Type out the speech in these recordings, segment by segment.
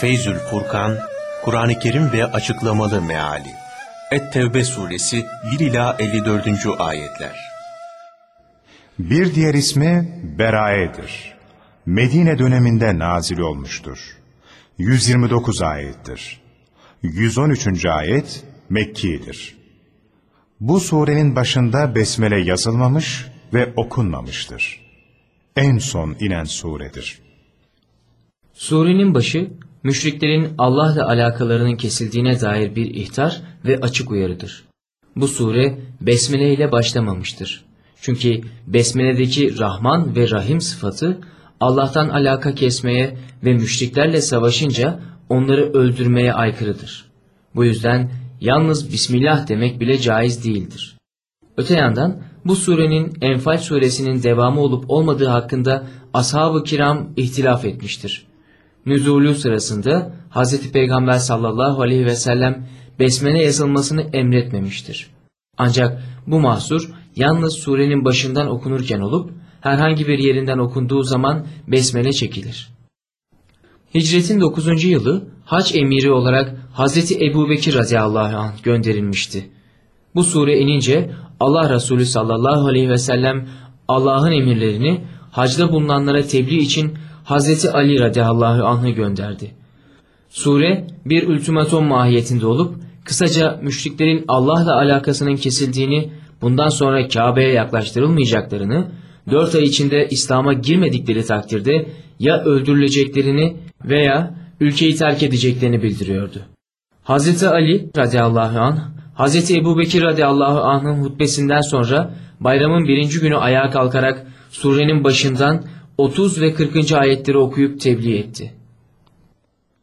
Feyzül Furkan, Kur'an-ı Kerim ve açıklamalı meali. Et-Tevbe suresi 1 ila 54. ayetler. Bir diğer ismi Berae'dir. Medine döneminde nazil olmuştur. 129 ayettir. 113. ayet Mekki'dir. Bu surenin başında besmele yazılmamış ve okunmamıştır. En son inen suredir. Surenin başı, müşriklerin Allah'la alakalarının kesildiğine dair bir ihtar ve açık uyarıdır. Bu sure besmele ile başlamamıştır. Çünkü besmeledeki Rahman ve Rahim sıfatı Allah'tan alaka kesmeye ve müşriklerle savaşınca onları öldürmeye aykırıdır. Bu yüzden yalnız Bismillah demek bile caiz değildir. Öte yandan bu surenin Enfal suresinin devamı olup olmadığı hakkında ashab-ı kiram ihtilaf etmiştir. Nüzulü sırasında Hz. Peygamber sallallahu aleyhi ve sellem besmele yazılmasını emretmemiştir. Ancak bu mahsur yalnız surenin başından okunurken olup herhangi bir yerinden okunduğu zaman besmele çekilir. Hicretin 9. yılı hac emiri olarak Hz. Ebu Bekir radıyallahu anh gönderilmişti. Bu sure inince Allah Resulü sallallahu aleyhi ve sellem Allah'ın emirlerini hacda bulunanlara tebliğ için Hz. Ali radıyallahu anh'ı gönderdi. Sure bir ultimatom mahiyetinde olup kısaca müşriklerin Allah'la alakasının kesildiğini, bundan sonra Kabe'ye yaklaştırılmayacaklarını, dört ay içinde İslam'a girmedikleri takdirde ya öldürüleceklerini veya ülkeyi terk edeceklerini bildiriyordu. Hz. Ali radıyallahu anh, Hz. Ebu Bekir radıyallahu anh'ın hutbesinden sonra bayramın birinci günü ayağa kalkarak surenin başından 30 ve 40. ayetleri okuyup tebliğ etti.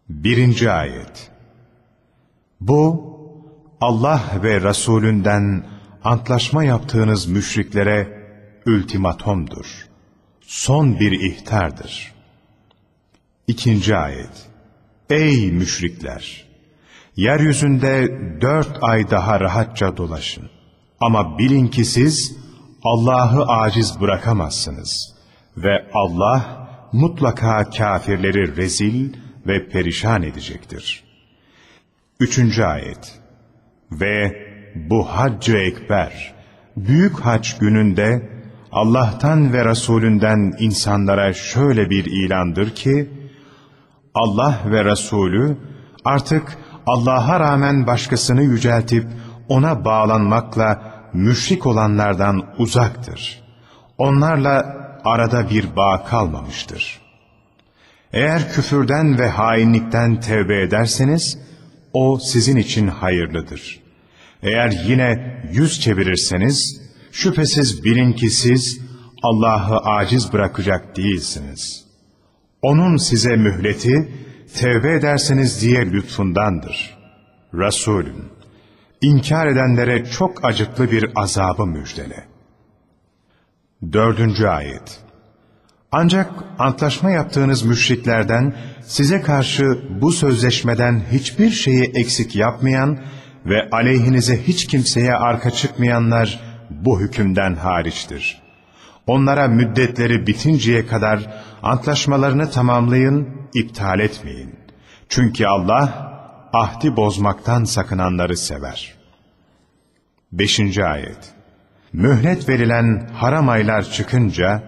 Birinci ayet Bu Allah ve Resulünden antlaşma yaptığınız müşriklere ultimatomdur. Son bir ihtardır. İkinci ayet Ey müşrikler! Yeryüzünde dört ay daha rahatça dolaşın. Ama bilin ki siz Allah'ı aciz bırakamazsınız. Ve Allah mutlaka kafirleri rezil ve perişan edecektir. Üçüncü ayet Ve bu haccı ekber, büyük hac gününde Allah'tan ve Resulünden insanlara şöyle bir ilandır ki, Allah ve Resulü artık Allah'a rağmen başkasını yüceltip ona bağlanmakla müşrik olanlardan uzaktır. Onlarla arada bir bağ kalmamıştır. Eğer küfürden ve hainlikten tevbe ederseniz, o sizin için hayırlıdır. Eğer yine yüz çevirirseniz, şüphesiz bilin ki siz Allah'ı aciz bırakacak değilsiniz. Onun size mühleti, tevbe ederseniz diye lütfundandır. Resulüm, inkar edenlere çok acıklı bir azabı müjdele. Dördüncü ayet Ancak antlaşma yaptığınız müşriklerden size karşı bu sözleşmeden hiçbir şeyi eksik yapmayan ve aleyhinize hiç kimseye arka çıkmayanlar bu hükümden hariçtir. Onlara müddetleri bitinceye kadar antlaşmalarını tamamlayın, iptal etmeyin. Çünkü Allah ahdi bozmaktan sakınanları sever. Beşinci ayet Mühlet verilen haram aylar çıkınca,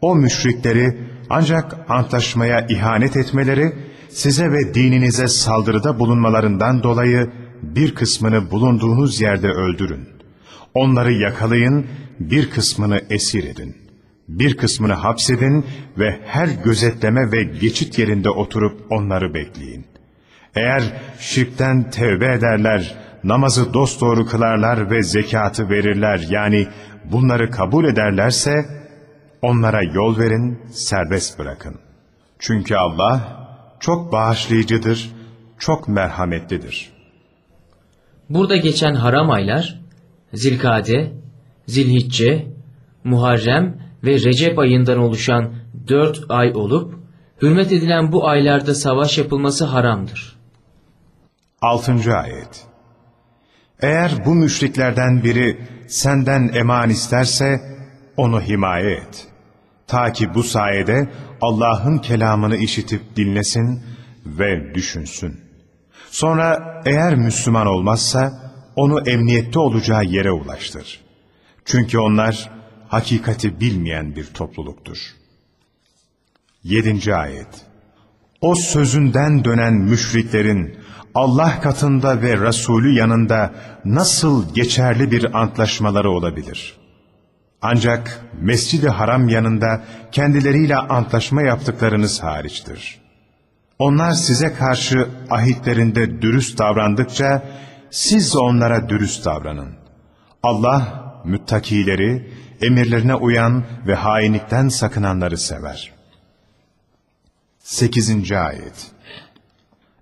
o müşrikleri ancak antlaşmaya ihanet etmeleri, size ve dininize saldırıda bulunmalarından dolayı bir kısmını bulunduğunuz yerde öldürün. Onları yakalayın, bir kısmını esir edin. Bir kısmını hapsedin ve her gözetleme ve geçit yerinde oturup onları bekleyin. Eğer şirkten tevbe ederler, namazı dosdoğru kılarlar ve zekatı verirler yani bunları kabul ederlerse onlara yol verin, serbest bırakın. Çünkü Allah çok bağışlayıcıdır, çok merhametlidir. Burada geçen haram aylar Zilkade, Zilhicce, Muharrem ve Recep ayından oluşan dört ay olup hürmet edilen bu aylarda savaş yapılması haramdır. Altıncı ayet Eğer bu müşriklerden biri senden eman isterse onu himaye et. Ta ki bu sayede Allah'ın kelamını işitip dinlesin, ve düşünsün. Sonra eğer Müslüman olmazsa onu emniyette olacağı yere ulaştır. Çünkü onlar hakikati bilmeyen bir topluluktur. 7. Ayet O sözünden dönen müşriklerin Allah katında ve Resulü yanında nasıl geçerli bir antlaşmaları olabilir? Ancak Mescid-i Haram yanında kendileriyle antlaşma yaptıklarınız hariçtir. Onlar size karşı ahitlerinde dürüst davrandıkça siz onlara dürüst davranın. Allah müttakileri, emirlerine uyan ve hainlikten sakınanları sever. 8. Ayet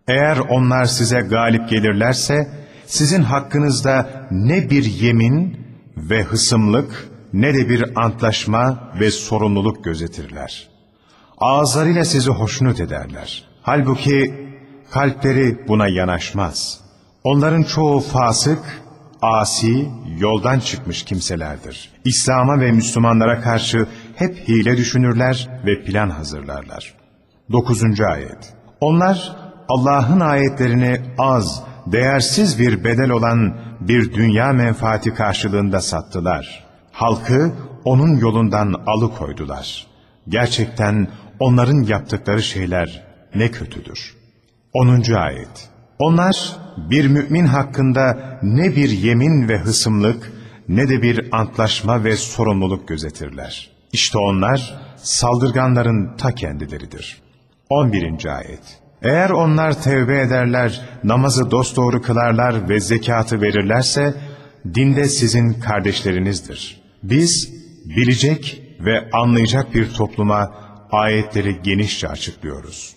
Eğer onlar size galip gelirlerse, sizin hakkınızda ne bir yemin ve hısımlık, ne de bir antlaşma ve sorumluluk gözetirler. Ağızlarıyla sizi hoşnut ederler. Halbuki kalpleri buna yanaşmaz. Onların çoğu fasık, asi, yoldan çıkmış kimselerdir. İslam'a ve Müslümanlara karşı hep hile düşünürler ve plan hazırlarlar. 9. Ayet Onlar Allah'ın ayetlerini az, değersiz bir bedel olan bir dünya menfaati karşılığında sattılar. Halkı onun yolundan alıkoydular. Gerçekten onların yaptıkları şeyler ne kötüdür. 10. Ayet Onlar bir mümin hakkında ne bir yemin ve hısımlık ne de bir antlaşma ve sorumluluk gözetirler. İşte onlar saldırganların ta kendileridir. 11. Ayet Eğer onlar tevbe ederler, namazı dosdoğru kılarlar ve zekatı verirlerse, dinde sizin kardeşlerinizdir. Biz bilecek ve anlayacak bir topluma ayetleri genişçe açıklıyoruz.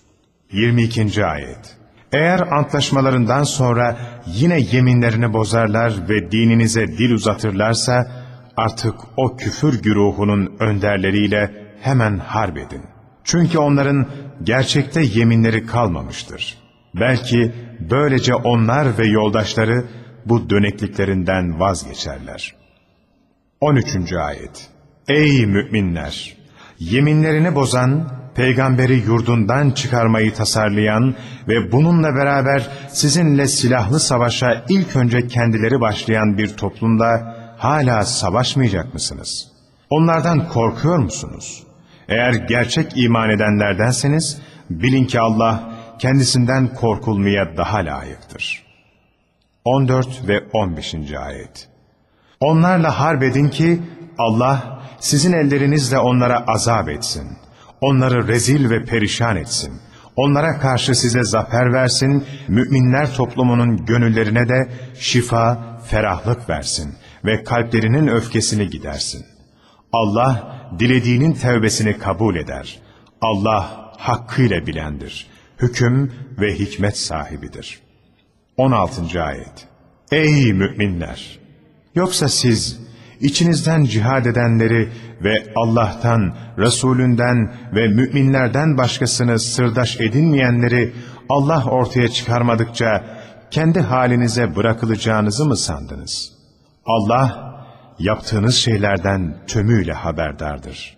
22. Ayet Eğer antlaşmalarından sonra yine yeminlerini bozarlar ve dininize dil uzatırlarsa, artık o küfür güruhunun önderleriyle hemen harp edin. Çünkü onların gerçekte yeminleri kalmamıştır. Belki böylece onlar ve yoldaşları bu dönekliklerinden vazgeçerler. 13. Ayet Ey müminler! Yeminlerini bozan, peygamberi yurdundan çıkarmayı tasarlayan ve bununla beraber sizinle silahlı savaşa ilk önce kendileri başlayan bir toplumda hala savaşmayacak mısınız? Onlardan korkuyor musunuz? Eğer gerçek iman edenlerdenseniz bilin ki Allah kendisinden korkulmaya daha layıktır. 14 ve 15. ayet Onlarla harp edin ki Allah sizin ellerinizle onlara azap etsin. Onları rezil ve perişan etsin. Onlara karşı size zafer versin, müminler toplumunun gönüllerine de şifa, ferahlık versin ve kalplerinin öfkesini gidersin. Allah dilediğinin tevbesini kabul eder. Allah hakkıyla bilendir. Hüküm ve hikmet sahibidir. 16. Ayet Ey müminler! Yoksa siz içinizden cihad edenleri ve Allah'tan, Resulünden ve müminlerden başkasını sırdaş edinmeyenleri Allah ortaya çıkarmadıkça kendi halinize bırakılacağınızı mı sandınız? Allah yaptığınız şeylerden tümüyle haberdardır.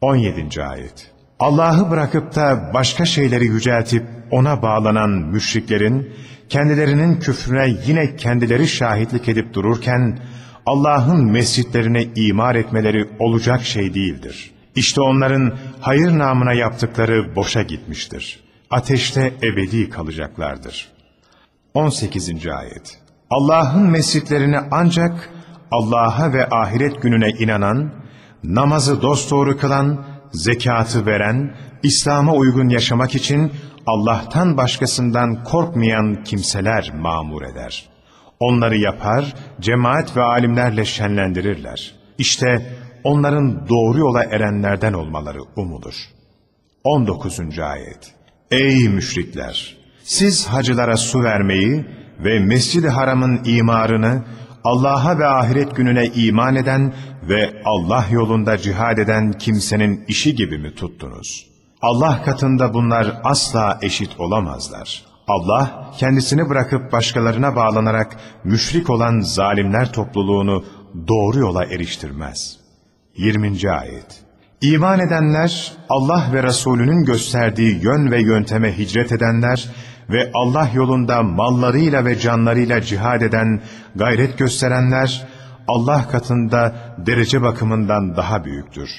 17. Ayet Allah'ı bırakıp da başka şeyleri yüceltip ona bağlanan müşriklerin, kendilerinin küfrüne yine kendileri şahitlik edip dururken, Allah'ın mescitlerine imar etmeleri olacak şey değildir. İşte onların hayır namına yaptıkları boşa gitmiştir. Ateşte ebedi kalacaklardır. 18. Ayet Allah'ın mescitlerini ancak Allah'a ve ahiret gününe inanan, namazı dosdoğru kılan, zekatı veren, İslam'a uygun yaşamak için Allah'tan başkasından korkmayan kimseler mamur eder. Onları yapar, cemaat ve alimlerle şenlendirirler. İşte onların doğru yola erenlerden olmaları umulur. 19. Ayet Ey müşrikler! Siz hacılara su vermeyi ve Mescid-i Haram'ın imarını Allah'a ve ahiret gününe iman eden ve Allah yolunda cihad eden kimsenin işi gibi mi tuttunuz? Allah katında bunlar asla eşit olamazlar. Allah kendisini bırakıp başkalarına bağlanarak müşrik olan zalimler topluluğunu doğru yola eriştirmez. 20. Ayet İman edenler, Allah ve Resulünün gösterdiği yön ve yönteme hicret edenler ve Allah yolunda mallarıyla ve canlarıyla cihad eden, gayret gösterenler, Allah katında derece bakımından daha büyüktür.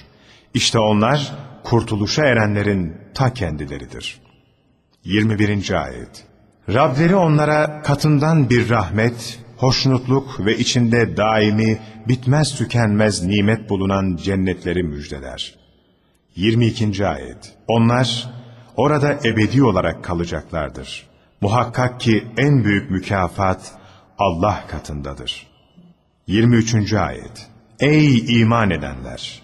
İşte onlar, kurtuluşa erenlerin ta kendileridir. 21. Ayet Rableri onlara katından bir rahmet, hoşnutluk ve içinde daimi, bitmez tükenmez nimet bulunan cennetleri müjdeler. 22. Ayet Onlar orada ebedi olarak kalacaklardır. Muhakkak ki en büyük mükafat Allah katındadır. 23. Ayet Ey iman edenler!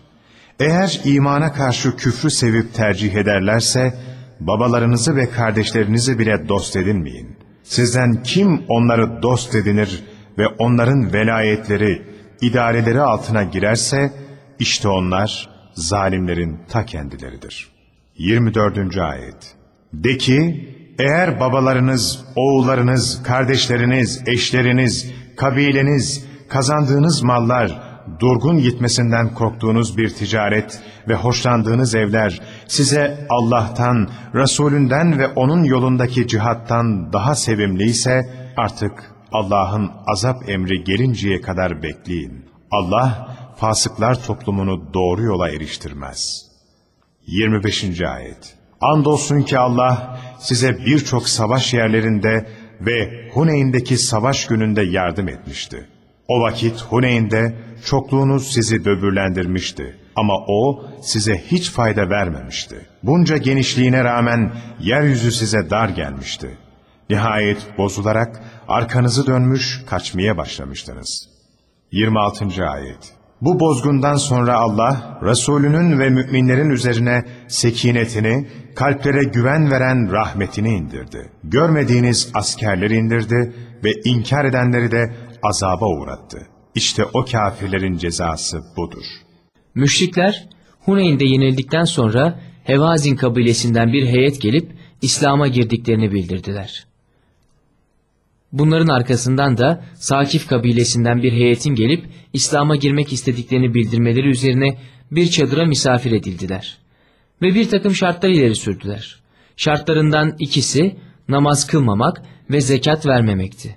Eğer imana karşı küfrü sevip tercih ederlerse, babalarınızı ve kardeşlerinizi bile dost edinmeyin. Sizden kim onları dost edinir ve onların velayetleri, idareleri altına girerse, işte onlar zalimlerin ta kendileridir. 24. Ayet De ki, eğer babalarınız, oğullarınız, kardeşleriniz, eşleriniz, kabileniz, kazandığınız mallar, durgun gitmesinden korktuğunuz bir ticaret ve hoşlandığınız evler size Allah'tan, Resulünden ve onun yolundaki cihattan daha sevimliyse artık Allah'ın azap emri gelinceye kadar bekleyin. Allah fasıklar toplumunu doğru yola eriştirmez. 25. Ayet Andolsun ki Allah size birçok savaş yerlerinde ve Huneyn'deki savaş gününde yardım etmişti. O vakit Huneyn'de çokluğunuz sizi böbürlendirmişti. Ama o size hiç fayda vermemişti. Bunca genişliğine rağmen yeryüzü size dar gelmişti. Nihayet bozularak arkanızı dönmüş kaçmaya başlamıştınız. 26. Ayet Bu bozgundan sonra Allah, Resulünün ve müminlerin üzerine sekinetini, kalplere güven veren rahmetini indirdi. Görmediğiniz askerler indirdi ve inkar edenleri de azaba uğrattı. İşte o kafirlerin cezası budur. Müşrikler Huneyn'de yenildikten sonra Hevazin kabilesinden bir heyet gelip İslam'a girdiklerini bildirdiler. Bunların arkasından da Sakif kabilesinden bir heyetin gelip İslam'a girmek istediklerini bildirmeleri üzerine bir çadıra misafir edildiler. Ve bir takım şartlar ileri sürdüler. Şartlarından ikisi namaz kılmamak ve zekat vermemekti.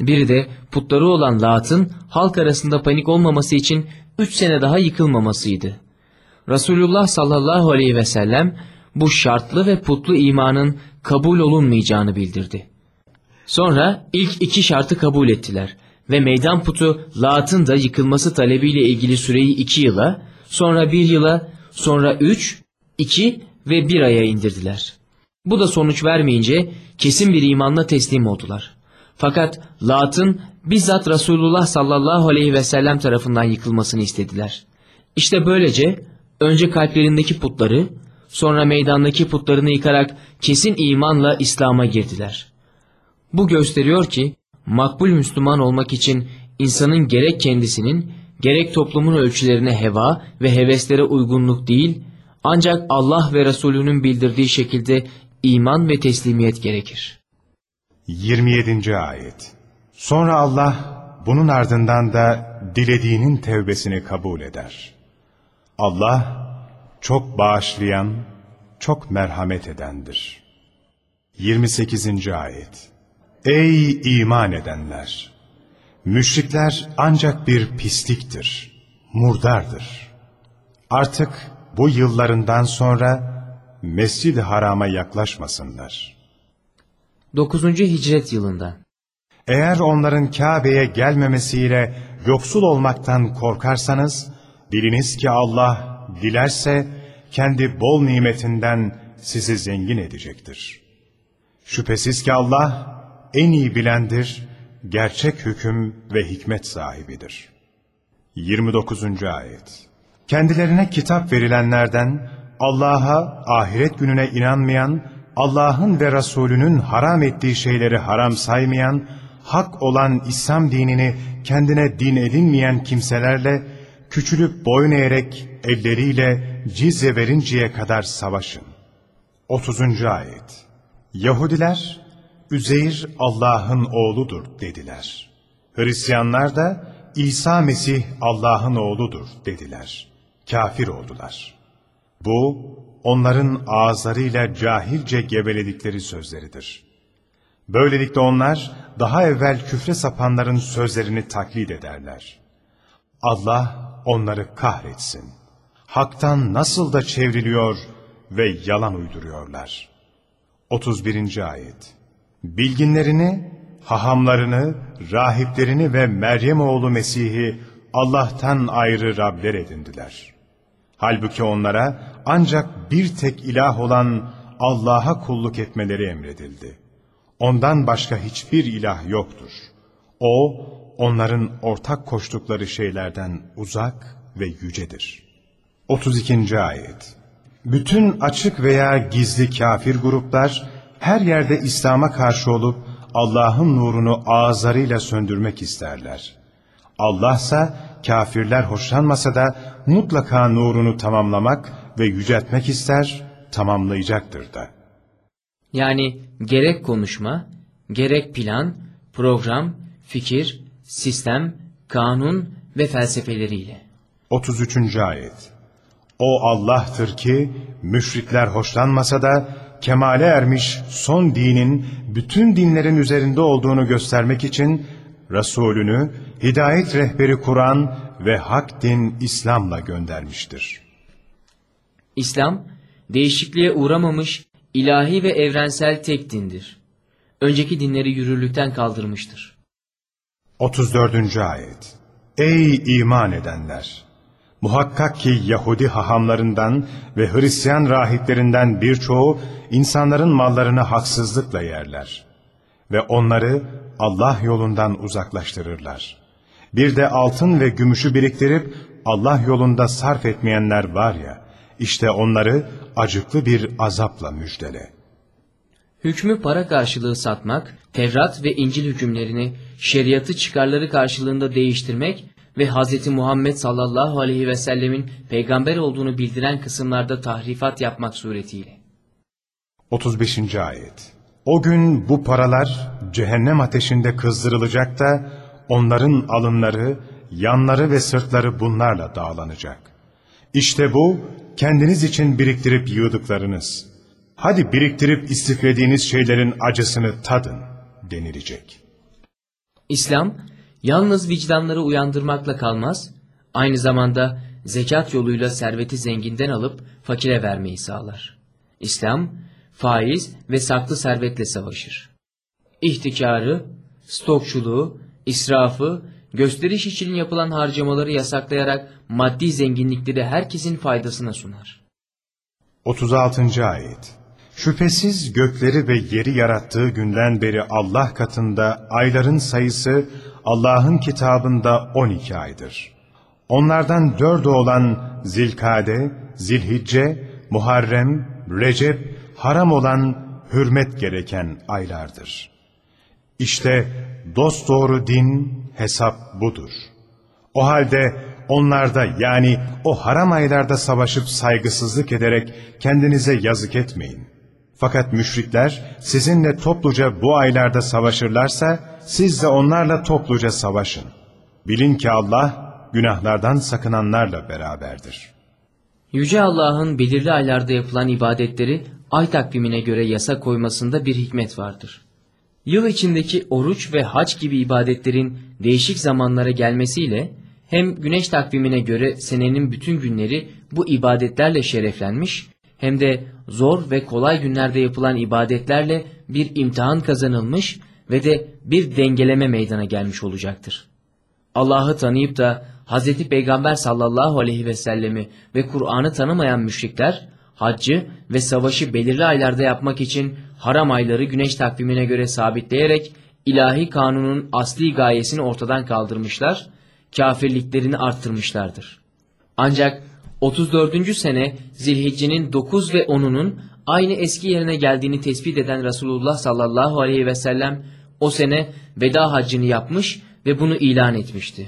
Biri de putları olan Lat'ın halk arasında panik olmaması için üç sene daha yıkılmamasıydı. Resulullah sallallahu aleyhi ve sellem bu şartlı ve putlu imanın kabul olunmayacağını bildirdi. Sonra ilk iki şartı kabul ettiler ve meydan putu Lat'ın da yıkılması talebiyle ilgili süreyi iki yıla, sonra bir yıla, sonra üç, iki ve bir aya indirdiler. Bu da sonuç vermeyince kesin bir imanla teslim oldular. Fakat Lat'ın bizzat Resulullah sallallahu aleyhi ve sellem tarafından yıkılmasını istediler. İşte böylece önce kalplerindeki putları, sonra meydandaki putlarını yıkarak kesin imanla İslam'a girdiler. Bu gösteriyor ki makbul Müslüman olmak için insanın gerek kendisinin gerek toplumun ölçülerine heva ve heveslere uygunluk değil, ancak Allah ve Resulünün bildirdiği şekilde iman ve teslimiyet gerekir. 27. Ayet Sonra Allah bunun ardından da dilediğinin tevbesini kabul eder. Allah çok bağışlayan, çok merhamet edendir. 28. Ayet Ey iman edenler! Müşrikler ancak bir pisliktir, murdardır. Artık bu yıllarından sonra Mescid-i Haram'a yaklaşmasınlar. 9. Hicret yılında Eğer onların Kabe'ye gelmemesiyle yoksul olmaktan korkarsanız, biliniz ki Allah dilerse kendi bol nimetinden sizi zengin edecektir. Şüphesiz ki Allah en iyi bilendir, gerçek hüküm ve hikmet sahibidir. 29. Ayet Kendilerine kitap verilenlerden Allah'a, ahiret gününe inanmayan, Allah'ın ve Resulünün haram ettiği şeyleri haram saymayan, hak olan İslam dinini kendine din edinmeyen kimselerle küçülüp boyun eğerek elleriyle cizye verinceye kadar savaşın. 30. Ayet Yahudiler, Üzeyr Allah'ın oğludur dediler. Hristiyanlar da İsa Mesih Allah'ın oğludur dediler. Kafir oldular. Bu, onların ağızlarıyla cahilce geveledikleri sözleridir. Böylelikle onlar daha evvel küfre sapanların sözlerini taklit ederler. Allah onları kahretsin. Hak'tan nasıl da çevriliyor ve yalan uyduruyorlar. 31. Ayet Bilginlerini, hahamlarını, rahiplerini ve Meryem oğlu Mesih'i Allah'tan ayrı Rabler edindiler. Halbuki onlara ancak bir tek ilah olan Allah'a kulluk etmeleri emredildi. Ondan başka hiçbir ilah yoktur. O, onların ortak koştukları şeylerden uzak ve yücedir. 32. Ayet Bütün açık veya gizli kafir gruplar, her yerde İslam'a karşı olup, Allah'ın nurunu ağızlarıyla söndürmek isterler. Allah ise kafirler hoşlanmasa da mutlaka nurunu tamamlamak ve yüceltmek ister, tamamlayacaktır da. Yani gerek konuşma, gerek plan, program, fikir, sistem, kanun ve felsefeleriyle. 33. Ayet O Allah'tır ki müşrikler hoşlanmasa da kemale ermiş son dinin bütün dinlerin üzerinde olduğunu göstermek için Resulünü hidayet rehberi Kur'an ve hak din İslam'la göndermiştir. İslam, değişikliğe uğramamış, ilahi ve evrensel tek dindir. Önceki dinleri yürürlükten kaldırmıştır. 34. Ayet Ey iman edenler! Muhakkak ki Yahudi hahamlarından ve Hristiyan rahiplerinden birçoğu insanların mallarını haksızlıkla yerler. Ve onları Allah yolundan uzaklaştırırlar. Bir de altın ve gümüşü biriktirip Allah yolunda sarf etmeyenler var ya, işte onları acıklı bir azapla müjdele. Hükmü para karşılığı satmak, Tevrat ve İncil hükümlerini şeriatı çıkarları karşılığında değiştirmek ve Hz. Muhammed sallallahu aleyhi ve sellemin peygamber olduğunu bildiren kısımlarda tahrifat yapmak suretiyle. 35. Ayet O gün bu paralar cehennem ateşinde kızdırılacak da onların alınları, yanları ve sırtları bunlarla dağlanacak. İşte bu kendiniz için biriktirip yığdıklarınız. Hadi biriktirip istiflediğiniz şeylerin acısını tadın denilecek. İslam yalnız vicdanları uyandırmakla kalmaz, aynı zamanda zekat yoluyla serveti zenginden alıp fakire vermeyi sağlar. İslam faiz ve saklı servetle savaşır. İhtikarı, stokçuluğu, israfı, gösteriş için yapılan harcamaları yasaklayarak maddi zenginlikleri herkesin faydasına sunar. 36. Ayet Şüphesiz gökleri ve yeri yarattığı günden beri Allah katında ayların sayısı Allah'ın kitabında 12 aydır. Onlardan dördü olan Zilkade, Zilhicce, Muharrem, Recep, haram olan hürmet gereken aylardır. İşte dosdoğru din, hesap budur. O halde onlarda yani o haram aylarda savaşıp saygısızlık ederek kendinize yazık etmeyin. Fakat müşrikler sizinle topluca bu aylarda savaşırlarsa siz de onlarla topluca savaşın. Bilin ki Allah günahlardan sakınanlarla beraberdir. Yüce Allah'ın belirli aylarda yapılan ibadetleri ay takvimine göre yasa koymasında bir hikmet vardır. Yıl içindeki oruç ve hac gibi ibadetlerin değişik zamanlara gelmesiyle hem güneş takvimine göre senenin bütün günleri bu ibadetlerle şereflenmiş hem de zor ve kolay günlerde yapılan ibadetlerle bir imtihan kazanılmış ve de bir dengeleme meydana gelmiş olacaktır. Allah'ı tanıyıp da Hz. Peygamber sallallahu aleyhi ve sellemi ve Kur'an'ı tanımayan müşrikler, haccı ve savaşı belirli aylarda yapmak için haram ayları güneş takvimine göre sabitleyerek ilahi kanunun asli gayesini ortadan kaldırmışlar, kafirliklerini arttırmışlardır. Ancak 34. sene Zilhicce'nin 9 ve 10'unun aynı eski yerine geldiğini tespit eden Resulullah sallallahu aleyhi ve sellem o sene veda haccını yapmış ve bunu ilan etmişti.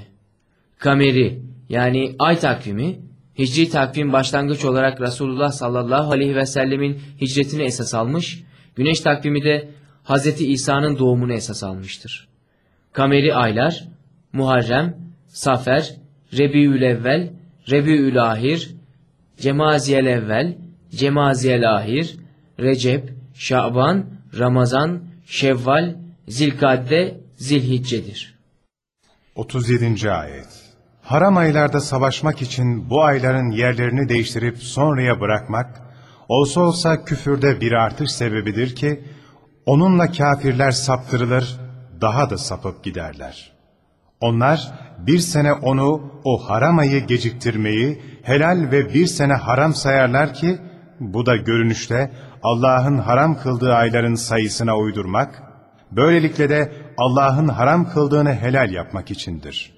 Kameri yani ay takvimi Hicri takvim başlangıç olarak Resulullah sallallahu aleyhi ve sellemin hicretini esas almış, güneş takvimi de Hz. İsa'nın doğumunu esas almıştır. Kameri aylar Muharrem, Safer, Rebiülevvel, Cemaziyel evvel, Cemaziyel ahir, Recep, Şaban, Ramazan, Şevval, Zilkadde, Zilhicce'dir. 37. Ayet Haram aylarda savaşmak için bu ayların yerlerini değiştirip sonraya bırakmak, olsa olsa küfürde bir artış sebebidir ki, onunla kafirler saptırılır, daha da sapıp giderler. Onlar bir sene onu, o haram ayı geciktirmeyi, helal ve bir sene haram sayarlar ki, bu da görünüşte Allah'ın haram kıldığı ayların sayısına uydurmak, böylelikle de Allah'ın haram kıldığını helal yapmak içindir.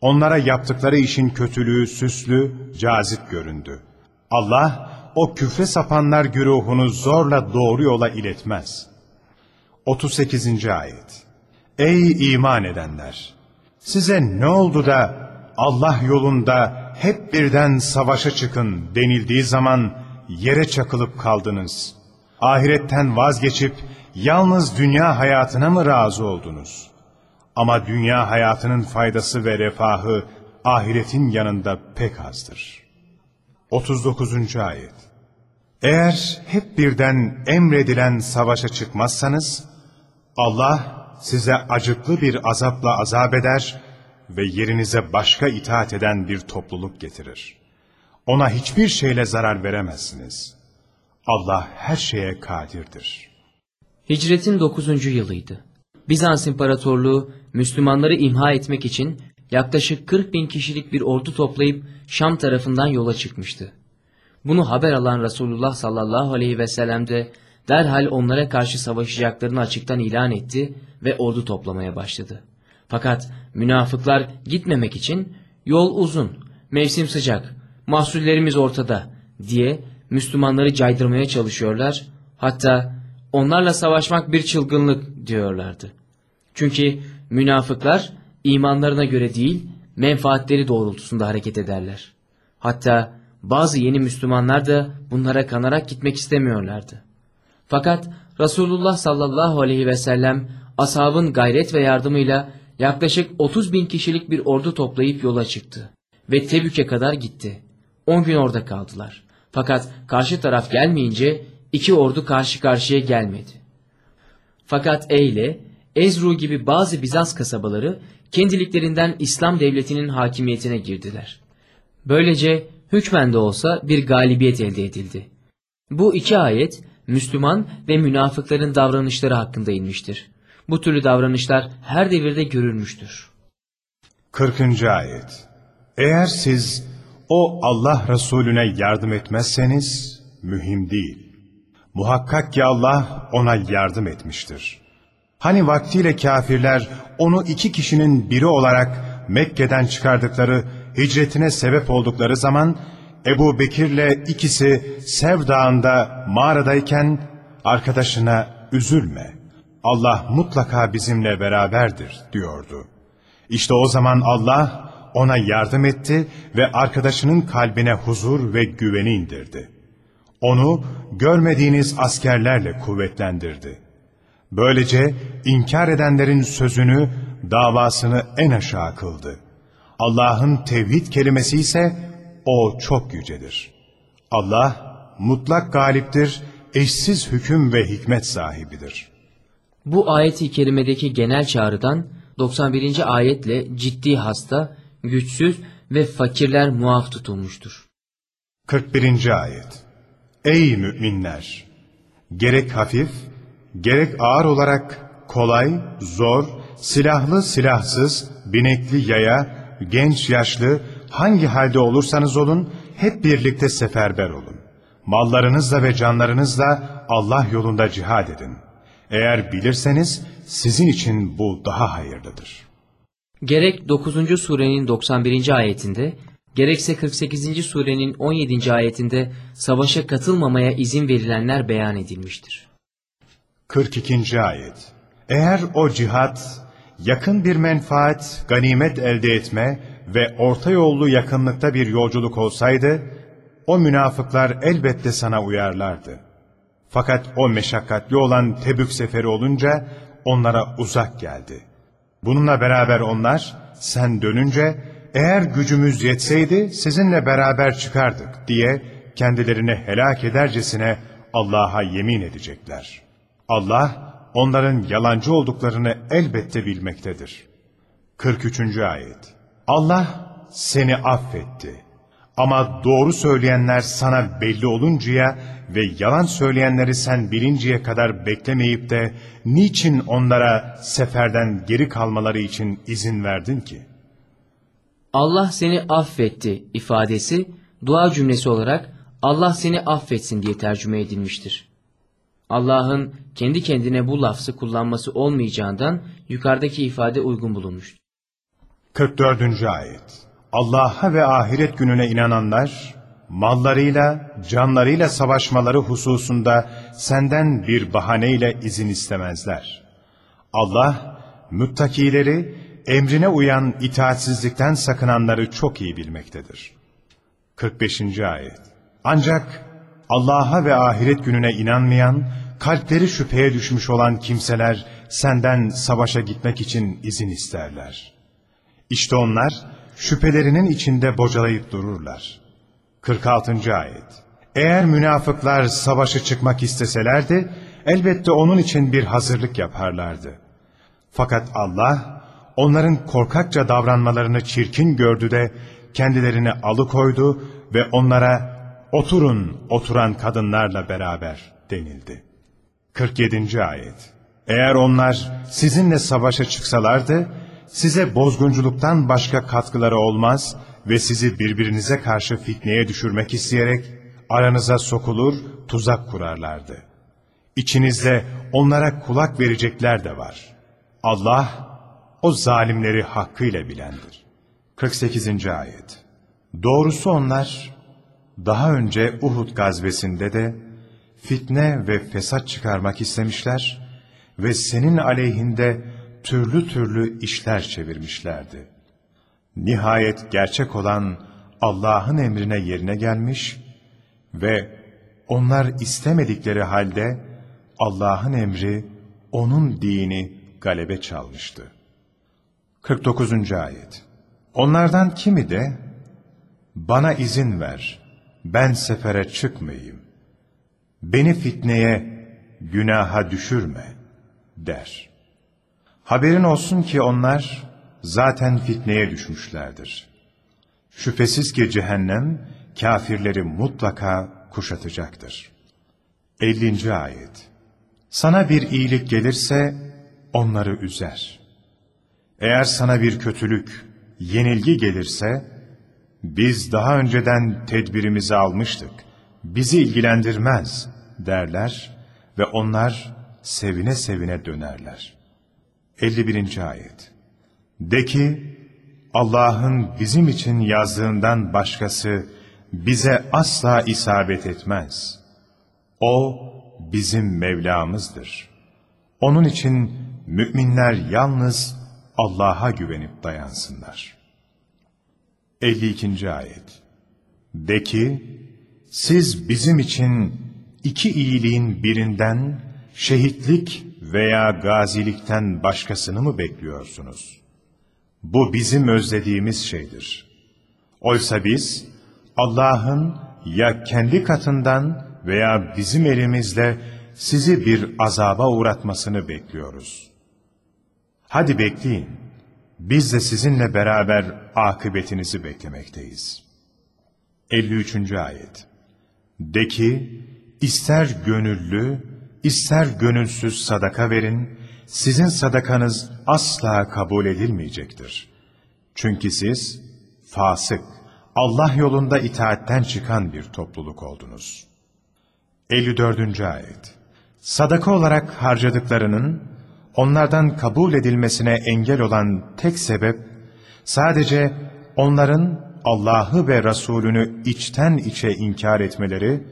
Onlara yaptıkları işin kötülüğü süslü, cazip göründü. Allah, o küfre sapanlar güruhunu zorla doğru yola iletmez. 38. Ayet Ey iman edenler! Size ne oldu da Allah yolunda hep birden savaşa çıkın denildiği zaman yere çakılıp kaldınız. Ahiretten vazgeçip yalnız dünya hayatına mı razı oldunuz? Ama dünya hayatının faydası ve refahı ahiretin yanında pek azdır. 39. Ayet Eğer hep birden emredilen savaşa çıkmazsanız, Allah size acıklı bir azapla azap eder ve yerinize başka itaat eden bir topluluk getirir. Ona hiçbir şeyle zarar veremezsiniz. Allah her şeye kadirdir. Hicretin 9. yılıydı. Bizans İmparatorluğu Müslümanları imha etmek için yaklaşık 40 bin kişilik bir ordu toplayıp Şam tarafından yola çıkmıştı. Bunu haber alan Resulullah sallallahu aleyhi ve sellem de derhal onlara karşı savaşacaklarını açıktan ilan etti ve ordu toplamaya başladı. Fakat münafıklar gitmemek için yol uzun, mevsim sıcak, mahsullerimiz ortada diye Müslümanları caydırmaya çalışıyorlar. Hatta onlarla savaşmak bir çılgınlık diyorlardı. Çünkü münafıklar imanlarına göre değil menfaatleri doğrultusunda hareket ederler. Hatta bazı yeni Müslümanlar da bunlara kanarak gitmek istemiyorlardı. Fakat Resulullah sallallahu aleyhi ve sellem ashabın gayret ve yardımıyla yaklaşık 30 bin kişilik bir ordu toplayıp yola çıktı. Ve Tebük'e kadar gitti. 10 gün orada kaldılar. Fakat karşı taraf gelmeyince iki ordu karşı karşıya gelmedi. Fakat Eyle, Ezru gibi bazı Bizans kasabaları kendiliklerinden İslam devletinin hakimiyetine girdiler. Böylece hükmen de olsa bir galibiyet elde edildi. Bu iki ayet Müslüman ve münafıkların davranışları hakkında inmiştir. Bu türlü davranışlar her devirde görülmüştür. 40. Ayet Eğer siz o Allah Resulüne yardım etmezseniz mühim değil. Muhakkak ki Allah ona yardım etmiştir. Hani vaktiyle kafirler onu iki kişinin biri olarak Mekke'den çıkardıkları hicretine sebep oldukları zaman Ebu Bekir'le ikisi Sev Dağı'nda mağaradayken arkadaşına üzülme. Allah mutlaka bizimle beraberdir diyordu. İşte o zaman Allah ona yardım etti ve arkadaşının kalbine huzur ve güveni indirdi. Onu görmediğiniz askerlerle kuvvetlendirdi. Böylece inkar edenlerin sözünü, davasını en aşağı kıldı. Allah'ın tevhid kelimesi ise o çok yücedir. Allah mutlak galiptir, eşsiz hüküm ve hikmet sahibidir. Bu ayet-i kerimedeki genel çağrıdan 91. ayetle ciddi hasta, güçsüz ve fakirler muaf tutulmuştur. 41. ayet Ey müminler! Gerek hafif, gerek ağır olarak kolay, zor, silahlı silahsız, binekli yaya, genç yaşlı, hangi halde olursanız olun, hep birlikte seferber olun. Mallarınızla ve canlarınızla Allah yolunda cihad edin. Eğer bilirseniz sizin için bu daha hayırlıdır. Gerek 9. surenin 91. ayetinde, gerekse 48. surenin 17. ayetinde savaşa katılmamaya izin verilenler beyan edilmiştir. 42. ayet Eğer o cihat, yakın bir menfaat, ganimet elde etme ve orta yollu yakınlıkta bir yolculuk olsaydı, o münafıklar elbette sana uyarlardı. Fakat o meşakkatli olan Tebük seferi olunca onlara uzak geldi. Bununla beraber onlar, sen dönünce eğer gücümüz yetseydi sizinle beraber çıkardık diye kendilerini helak edercesine Allah'a yemin edecekler. Allah onların yalancı olduklarını elbette bilmektedir. 43. Ayet Allah seni affetti. Ama doğru söyleyenler sana belli oluncaya ve yalan söyleyenleri sen bilinceye kadar beklemeyip de niçin onlara seferden geri kalmaları için izin verdin ki? Allah seni affetti ifadesi dua cümlesi olarak Allah seni affetsin diye tercüme edilmiştir. Allah'ın kendi kendine bu lafzı kullanması olmayacağından yukarıdaki ifade uygun bulunmuştur. 44. Ayet Allah'a ve ahiret gününe inananlar, mallarıyla, canlarıyla savaşmaları hususunda senden bir bahaneyle izin istemezler. Allah, müttakileri, emrine uyan itaatsizlikten sakınanları çok iyi bilmektedir. 45. Ayet Ancak Allah'a ve ahiret gününe inanmayan, kalpleri şüpheye düşmüş olan kimseler senden savaşa gitmek için izin isterler. İşte onlar şüphelerinin içinde bocalayıp dururlar. 46. Ayet Eğer münafıklar savaşı çıkmak isteselerdi, elbette onun için bir hazırlık yaparlardı. Fakat Allah, onların korkakça davranmalarını çirkin gördü de, kendilerini alıkoydu ve onlara, oturun oturan kadınlarla beraber denildi. 47. Ayet Eğer onlar sizinle savaşa çıksalardı, size bozgunculuktan başka katkıları olmaz ve sizi birbirinize karşı fitneye düşürmek isteyerek aranıza sokulur, tuzak kurarlardı. İçinizde onlara kulak verecekler de var. Allah, o zalimleri hakkıyla bilendir. 48. Ayet Doğrusu onlar, daha önce Uhud gazvesinde de fitne ve fesat çıkarmak istemişler ve senin aleyhinde türlü türlü işler çevirmişlerdi. Nihayet gerçek olan Allah'ın emrine yerine gelmiş ve onlar istemedikleri halde Allah'ın emri, onun dini galebe çalmıştı. 49. Ayet Onlardan kimi de, bana izin ver, ben sefere çıkmayayım, beni fitneye, günaha düşürme, der. Haberin olsun ki onlar zaten fitneye düşmüşlerdir. Şüphesiz ki cehennem kafirleri mutlaka kuşatacaktır. 50. Ayet Sana bir iyilik gelirse onları üzer. Eğer sana bir kötülük, yenilgi gelirse, biz daha önceden tedbirimizi almıştık, bizi ilgilendirmez derler ve onlar sevine sevine dönerler. 51. Ayet De ki, Allah'ın bizim için yazdığından başkası bize asla isabet etmez. O bizim Mevlamızdır. Onun için müminler yalnız Allah'a güvenip dayansınlar. 52. Ayet De ki, siz bizim için iki iyiliğin birinden şehitlik veya gazilikten başkasını mı bekliyorsunuz? Bu bizim özlediğimiz şeydir. Oysa biz Allah'ın ya kendi katından veya bizim elimizle sizi bir azaba uğratmasını bekliyoruz. Hadi bekleyin. Biz de sizinle beraber akıbetinizi beklemekteyiz. 53. Ayet De ki, ister gönüllü, ister gönülsüz sadaka verin, sizin sadakanız asla kabul edilmeyecektir. Çünkü siz fasık, Allah yolunda itaatten çıkan bir topluluk oldunuz. 54. Ayet Sadaka olarak harcadıklarının, onlardan kabul edilmesine engel olan tek sebep, sadece onların Allah'ı ve Resulünü içten içe inkar etmeleri,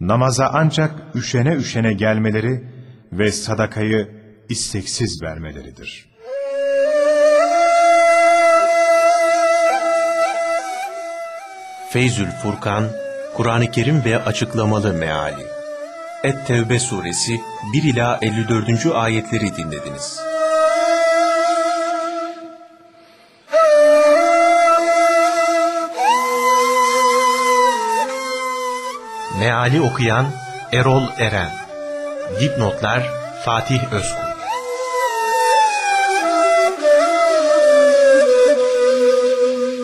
namaza ancak üşene üşene gelmeleri ve sadakayı isteksiz vermeleridir. Feyzül Furkan, Kur'an-ı Kerim ve Açıklamalı Meali Et-Tevbe suresi 1 ila 54. ayetleri dinlediniz. Meali okuyan Erol Eren. Dipnotlar Fatih Özkul